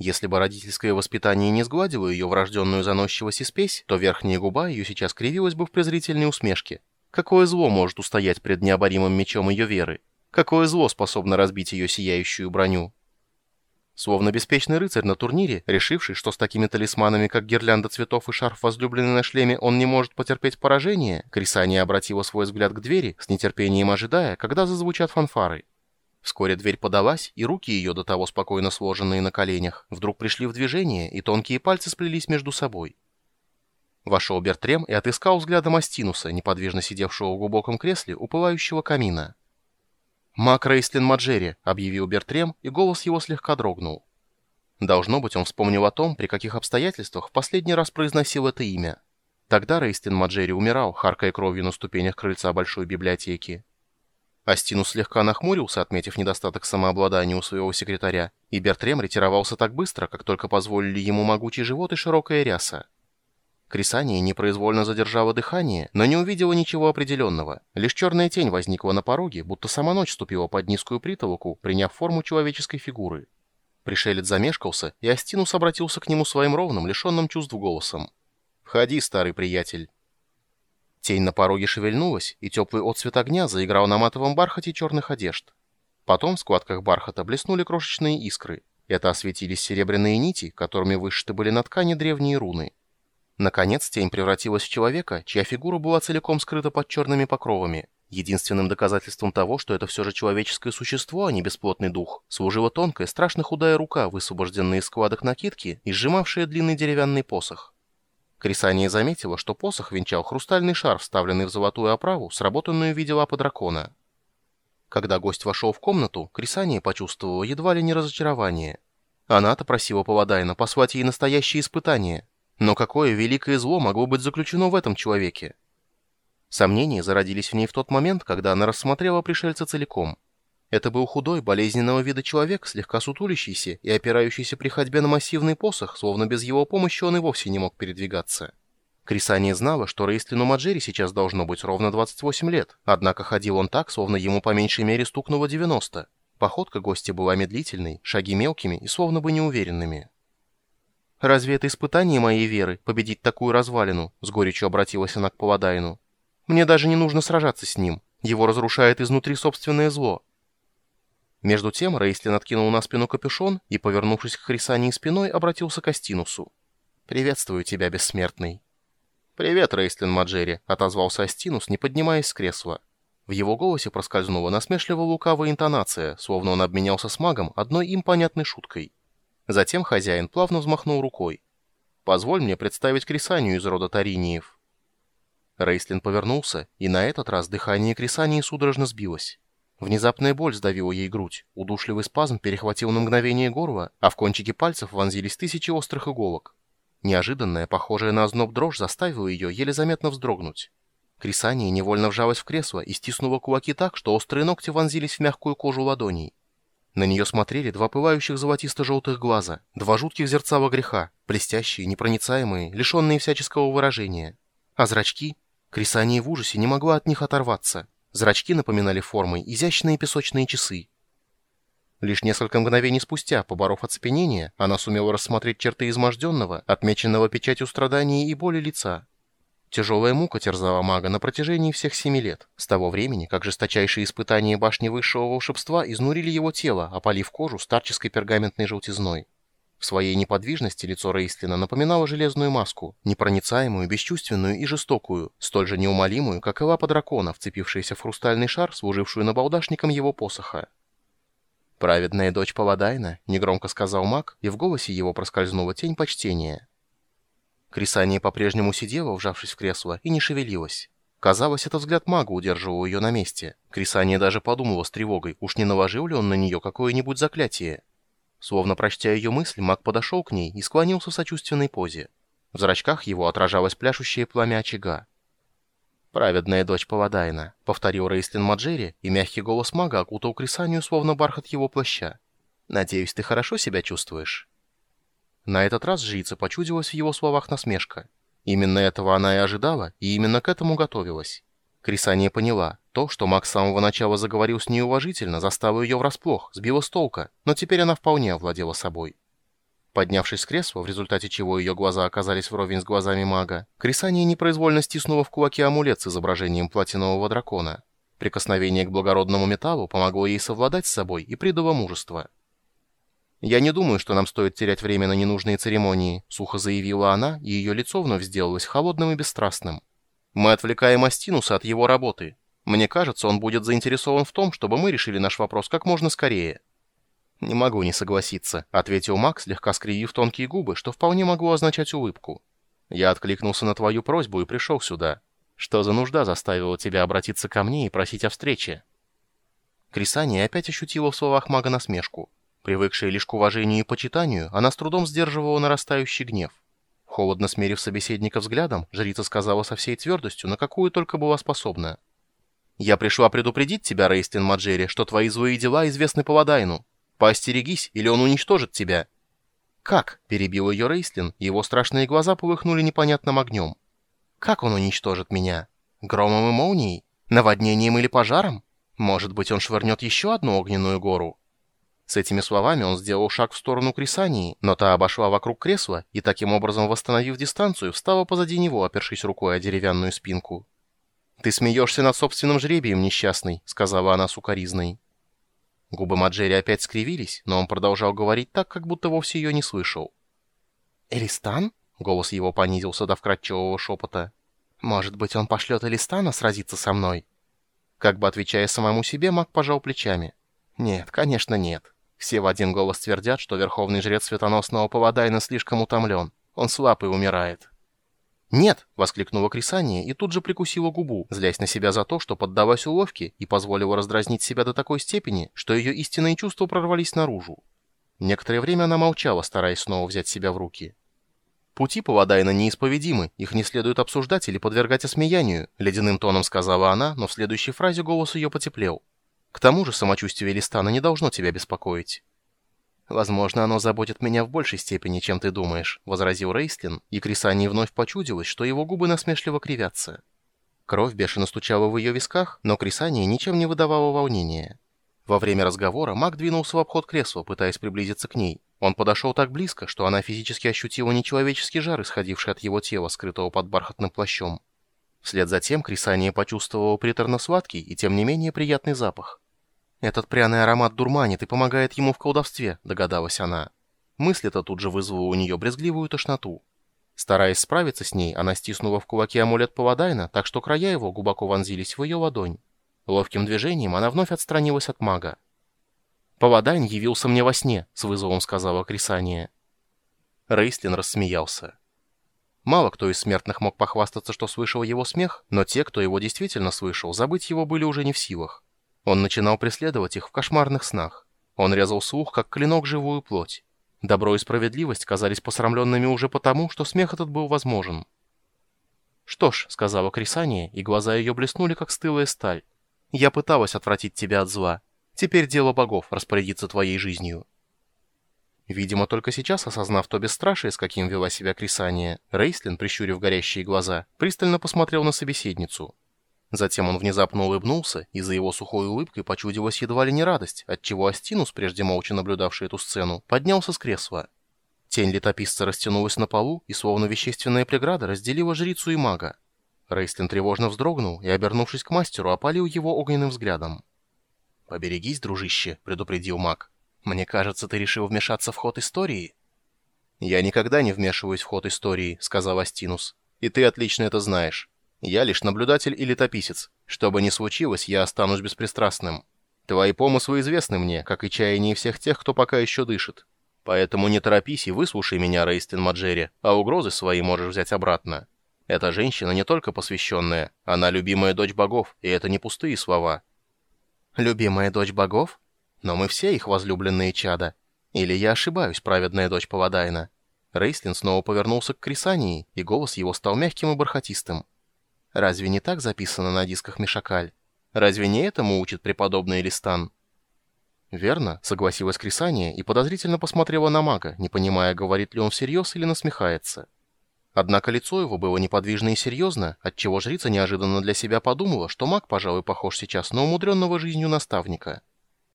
Если бы родительское воспитание не сгладило ее врожденную заносчивость и спесь, то верхняя губа ее сейчас кривилась бы в презрительной усмешке. Какое зло может устоять пред необоримым мечом ее веры? Какое зло способно разбить ее сияющую броню? Словно беспечный рыцарь на турнире, решивший, что с такими талисманами, как гирлянда цветов и шарф, возлюбленный на шлеме, он не может потерпеть поражение, Крисания обратила свой взгляд к двери, с нетерпением ожидая, когда зазвучат фанфары. Вскоре дверь подалась, и руки ее, до того спокойно сложенные на коленях, вдруг пришли в движение, и тонкие пальцы сплелись между собой. Вошел Бертрем и отыскал взглядом Астинуса, неподвижно сидевшего в глубоком кресле у пылающего камина. «Мак Рейстлин Маджери», — объявил Бертрем, и голос его слегка дрогнул. Должно быть, он вспомнил о том, при каких обстоятельствах в последний раз произносил это имя. Тогда Рейстлин Маджери умирал, харкая кровью на ступенях крыльца большой библиотеки. Астинус слегка нахмурился, отметив недостаток самообладания у своего секретаря, и Бертрем ретировался так быстро, как только позволили ему могучий живот и широкая ряса. Крисания непроизвольно задержала дыхание, но не увидела ничего определенного. Лишь черная тень возникла на пороге, будто сама ночь ступила под низкую притолоку, приняв форму человеческой фигуры. Пришелец замешкался, и Астинус обратился к нему своим ровным, лишенным чувств голосом. «Входи, старый приятель». Тень на пороге шевельнулась, и теплый отцвет огня заиграл на матовом бархате черных одежд. Потом в складках бархата блеснули крошечные искры. Это осветились серебряные нити, которыми вышиты были на ткани древние руны. Наконец тень превратилась в человека, чья фигура была целиком скрыта под черными покровами. Единственным доказательством того, что это все же человеческое существо, а не бесплотный дух, служила тонкая, страшно худая рука, высвобожденная из складок накидки и сжимавшая длинный деревянный посох. Крисания заметила, что посох венчал хрустальный шар, вставленный в золотую оправу, сработанную в виде лапы дракона. Когда гость вошел в комнату, Крисания почувствовала едва ли не разочарование. Она-то просила Паладайна послать ей настоящее испытание, но какое великое зло могло быть заключено в этом человеке? Сомнения зародились в ней в тот момент, когда она рассмотрела пришельца целиком. Это был худой, болезненного вида человек, слегка сутулящийся и опирающийся при ходьбе на массивный посох, словно без его помощи он и вовсе не мог передвигаться. Крисания знала, что Рейстлину Маджери сейчас должно быть ровно 28 лет, однако ходил он так, словно ему по меньшей мере стукнуло 90. Походка гостя была медлительной, шаги мелкими и словно бы неуверенными. «Разве это испытание моей веры, победить такую развалину?» — с горечью обратилась она к Паладайну. «Мне даже не нужно сражаться с ним. Его разрушает изнутри собственное зло». Между тем Рейслин откинул на спину капюшон и, повернувшись к Хрисании спиной, обратился к Астинусу. «Приветствую тебя, бессмертный». «Привет, Рейслин Маджери», — отозвался Астинус, не поднимаясь с кресла. В его голосе проскользнула насмешливо лукавая интонация, словно он обменялся с магом одной им понятной шуткой. Затем хозяин плавно взмахнул рукой. «Позволь мне представить Крисанию из рода Тариниев». Рейслин повернулся, и на этот раз дыхание Крисании судорожно сбилось. Внезапная боль сдавила ей грудь, удушливый спазм перехватил на мгновение горло, а в кончике пальцев вонзились тысячи острых иголок. Неожиданная, похожая на озноб дрожь, заставила ее еле заметно вздрогнуть. Крисания невольно вжалась в кресло и стиснула кулаки так, что острые ногти вонзились в мягкую кожу ладоней. На нее смотрели два пылающих золотисто-желтых глаза, два жутких зерцала греха, блестящие, непроницаемые, лишенные всяческого выражения. А зрачки? Крисания в ужасе не могла от них оторваться. Зрачки напоминали формой изящные песочные часы. Лишь несколько мгновений спустя, поборов оцепенение, она сумела рассмотреть черты изможденного, отмеченного печатью страданий и боли лица. Тяжелая мука терзала мага на протяжении всех семи лет, с того времени, как жесточайшие испытания башни высшего волшебства изнурили его тело, опалив кожу старческой пергаментной желтизной. В своей неподвижности лицо Рейстлина напоминало железную маску, непроницаемую, бесчувственную и жестокую, столь же неумолимую, как и лапа дракона, вцепившаяся в хрустальный шар, служившую набалдашником его посоха. «Праведная дочь Паладайна», — негромко сказал маг, и в голосе его проскользнула тень почтения. Крисания по-прежнему сидела, вжавшись в кресло, и не шевелилась. Казалось, этот взгляд мага удерживал ее на месте. Крисания даже подумала с тревогой, уж не наложил ли он на нее какое-нибудь заклятие. Словно прочтя ее мысль, маг подошел к ней и склонился в сочувственной позе. В зрачках его отражалось пляшущее пламя очага. «Праведная дочь Паладайна», — повторил Рейслин Маджери, и мягкий голос мага окутал Крисанию, словно бархат его плаща. «Надеюсь, ты хорошо себя чувствуешь?» На этот раз жрица почудилась в его словах насмешка. Именно этого она и ожидала, и именно к этому готовилась. Крисания поняла, то, что Макс с самого начала заговорил с ней уважительно, заставило ее врасплох, сбило с толка, но теперь она вполне овладела собой. Поднявшись с кресла, в результате чего ее глаза оказались вровень с глазами мага, Крисания непроизвольно стиснула в кулаке амулет с изображением платинового дракона. Прикосновение к благородному металлу помогло ей совладать с собой и придало мужество. «Я не думаю, что нам стоит терять время на ненужные церемонии», — сухо заявила она, и ее лицо вновь сделалось холодным и бесстрастным. «Мы отвлекаем Астинуса от его работы. Мне кажется, он будет заинтересован в том, чтобы мы решили наш вопрос как можно скорее». «Не могу не согласиться», — ответил Макс, слегка скривив тонкие губы, что вполне могло означать улыбку. «Я откликнулся на твою просьбу и пришел сюда. Что за нужда заставила тебя обратиться ко мне и просить о встрече?» Крисания опять ощутила в словах мага насмешку. Привыкшая лишь к уважению и почитанию, она с трудом сдерживала нарастающий гнев. Холодно смерив собеседника взглядом, жрица сказала со всей твердостью, на какую только была способна. «Я пришла предупредить тебя, Рейстин Маджери, что твои злые дела известны Паладайну. Поостерегись, или он уничтожит тебя». «Как?» — перебил ее Рейслин, и его страшные глаза полыхнули непонятным огнем. «Как он уничтожит меня? Громом и молнией? Наводнением или пожаром? Может быть, он швырнет еще одну огненную гору?» С этими словами он сделал шаг в сторону Крисании, но та обошла вокруг кресла и, таким образом восстановив дистанцию, встала позади него, опершись рукой о деревянную спинку. «Ты смеешься над собственным жребием, несчастный», — сказала она сукоризной. Губы Маджери опять скривились, но он продолжал говорить так, как будто вовсе ее не слышал. «Элистан?» — голос его понизился до вкрадчивого шепота. «Может быть, он пошлет Элистана сразиться со мной?» Как бы отвечая самому себе, маг пожал плечами. «Нет, конечно, нет. Все в один голос твердят, что верховный жрец светоносного Павадайна слишком утомлен. Он слаб и умирает. «Нет!» — воскликнула Крисания и тут же прикусила губу, злясь на себя за то, что поддалась уловке и позволила раздразнить себя до такой степени, что ее истинные чувства прорвались наружу. Некоторое время она молчала, стараясь снова взять себя в руки. «Пути Павадайна неисповедимы, их не следует обсуждать или подвергать осмеянию», — ледяным тоном сказала она, но в следующей фразе голос ее потеплел. «К тому же самочувствие Листана не должно тебя беспокоить». «Возможно, оно заботит меня в большей степени, чем ты думаешь», — возразил Рейстлин, и Крисани вновь почудилось, что его губы насмешливо кривятся. Кровь бешено стучала в ее висках, но Крисания ничем не выдавала волнения. Во время разговора маг двинулся в обход кресла, пытаясь приблизиться к ней. Он подошел так близко, что она физически ощутила нечеловеческий жар, исходивший от его тела, скрытого под бархатным плащом. Вслед за тем Крисания почувствовала приторно-сладкий и тем не менее приятный запах. «Этот пряный аромат дурманит и помогает ему в колдовстве», — догадалась она. Мысль-то тут же вызвала у нее брезгливую тошноту. Стараясь справиться с ней, она стиснула в кулаке амулет Павадайна, так что края его глубоко вонзились в ее ладонь. Ловким движением она вновь отстранилась от мага. «Павадайн явился мне во сне», — с вызовом сказала Крисания. Рейстлин рассмеялся. Мало кто из смертных мог похвастаться, что слышал его смех, но те, кто его действительно слышал, забыть его были уже не в силах. Он начинал преследовать их в кошмарных снах. Он резал слух, как клинок живую плоть. Добро и справедливость казались посрамленными уже потому, что смех этот был возможен. «Что ж», — сказала Крисания, и глаза ее блеснули, как стылая сталь. «Я пыталась отвратить тебя от зла. Теперь дело богов распорядиться твоей жизнью». Видимо, только сейчас, осознав то бесстрашие, с каким вела себя Крисания, Рейслин, прищурив горящие глаза, пристально посмотрел на собеседницу. Затем он внезапно улыбнулся, и за его сухой улыбкой почудилась едва ли не радость, отчего Астинус, прежде молча наблюдавший эту сцену, поднялся с кресла. Тень летописца растянулась на полу, и словно вещественная преграда разделила жрицу и мага. Рейстлин тревожно вздрогнул и, обернувшись к мастеру, опалил его огненным взглядом. «Поберегись, дружище», — предупредил маг. «Мне кажется, ты решил вмешаться в ход истории». «Я никогда не вмешиваюсь в ход истории», — сказал Астинус. «И ты отлично это знаешь. Я лишь наблюдатель и летописец. Что бы ни случилось, я останусь беспристрастным. Твои помыслы известны мне, как и чаяния всех тех, кто пока еще дышит. Поэтому не торопись и выслушай меня, Рейстин Маджери, а угрозы свои можешь взять обратно. Эта женщина не только посвященная, она любимая дочь богов, и это не пустые слова. Любимая дочь богов? Но мы все их возлюбленные чада. Или я ошибаюсь, праведная дочь Павадайна? Рейслин снова повернулся к Крисании, и голос его стал мягким и бархатистым. Разве не так записано на дисках Мишакаль? Разве не этому учит преподобный Элистан? Верно, согласилась Крисания и подозрительно посмотрела на мага, не понимая, говорит ли он всерьез или насмехается. Однако лицо его было неподвижно и серьезно, отчего жрица неожиданно для себя подумала, что маг, пожалуй, похож сейчас на умудренного жизнью наставника.